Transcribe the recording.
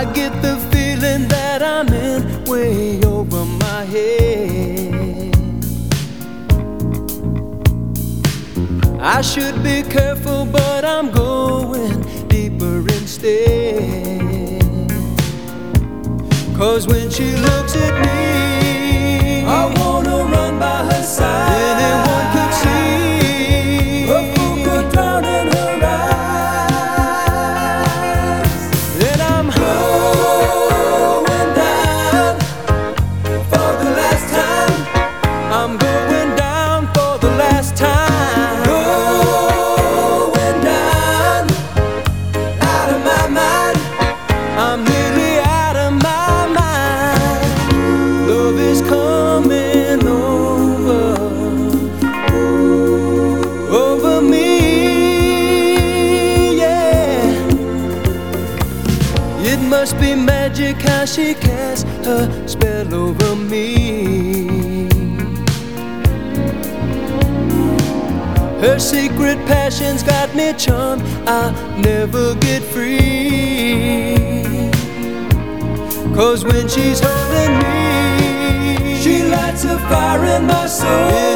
I get the feeling that I'm in way over my head. I should be careful, but I'm going deeper instead. Cause when she looks at me, And must be magic how she casts her spell over me. Her secret passion's got me charmed, I'll never get free. Cause when she's holding me, she lights a fire in my soul.